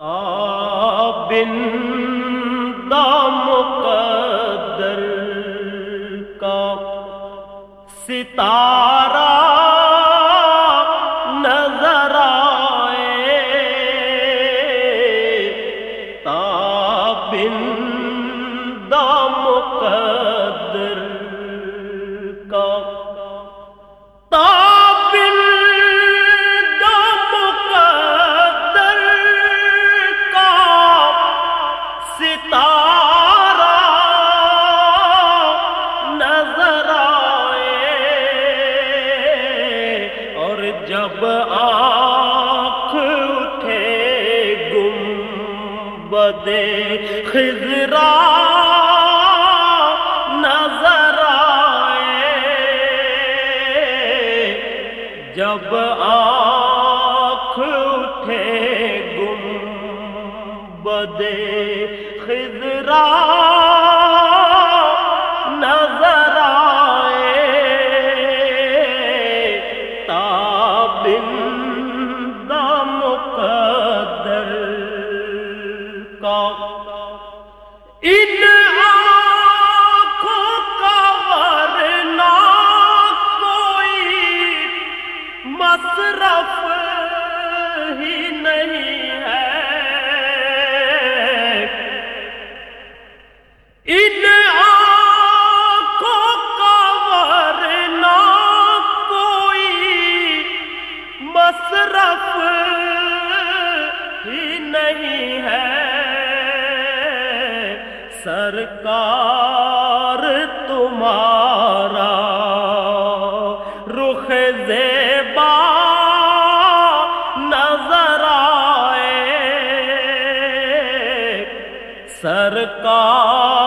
بن مقدر کا ستارہ نظر آئے تابن بدے خزرا نظر آئے۔ جب آنکھ اٹھے گم بدے خزرا نہیں ہے سرکار تمہارا۔ رخ زیبا نظر آئے۔ سرکار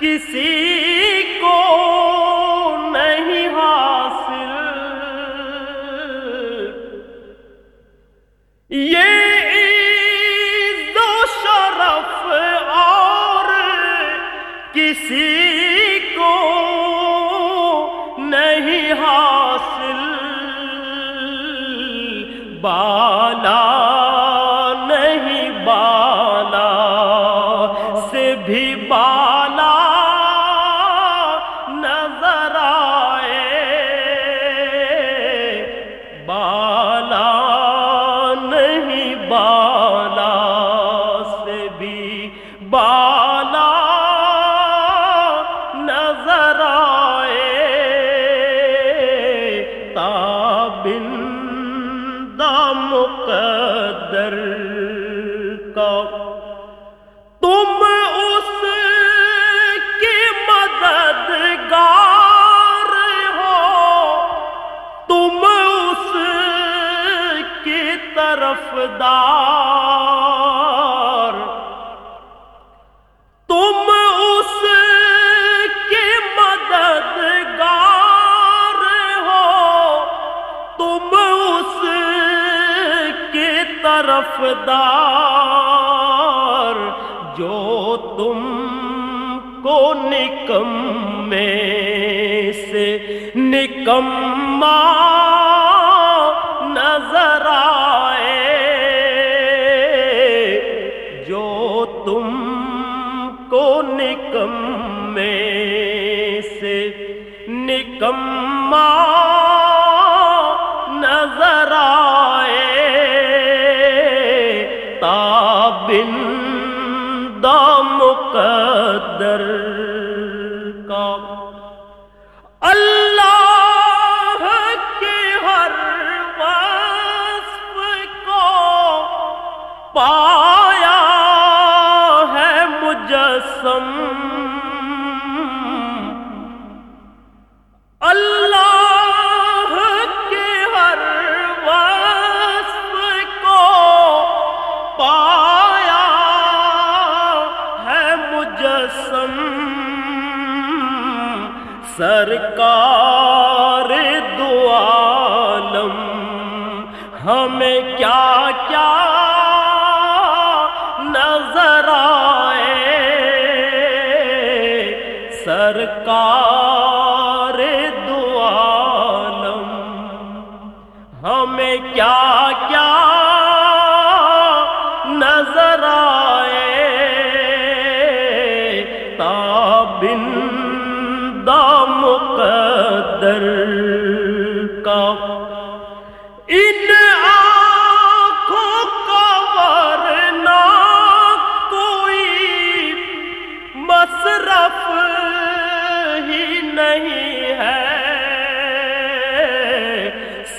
کسی کو نہیں حاصل۔ یہ دو شرف اور کسی کو نہیں حاصل۔ بالا نہیں بالا، سے بھی بالا طرف دار تم اس کی مددگار ہو۔ تم اس کے طرف دار جو تم کو نکم میں سے نکما کو نکم میں سے نکما نظر آئے تابن مقدر کا اللہ کے ہر وصف کو پایا ہے مجسم. سرکار دو عالم ہمیں کیا سرکار دو عالم ہمیں کیا کیا نظر آئے؟ تابندہ مقدر۔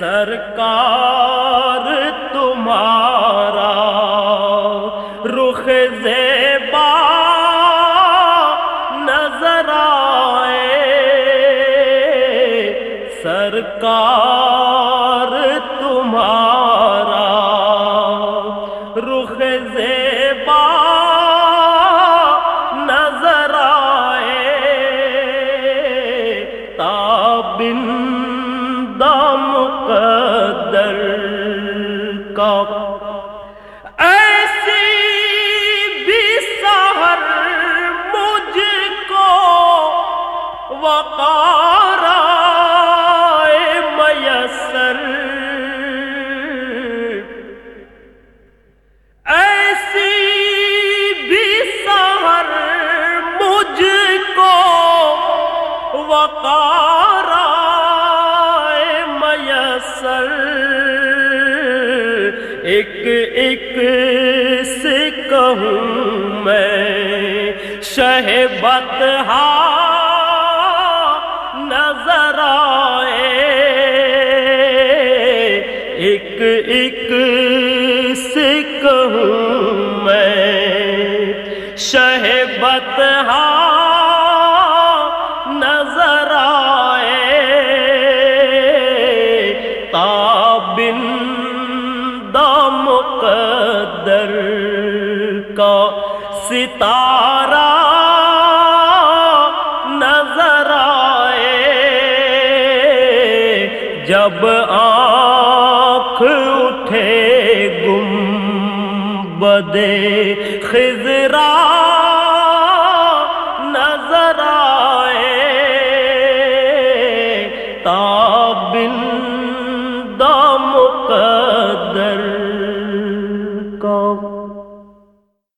سرکار وقار میسر۔ ایسی بھی سہر مجھ کو وقار میسر۔ ایک ایک سے کہوں میں شہبت نظر شہبت نظر آئے تابن مقدر کا ستارہ نظر آئے جب اٹھے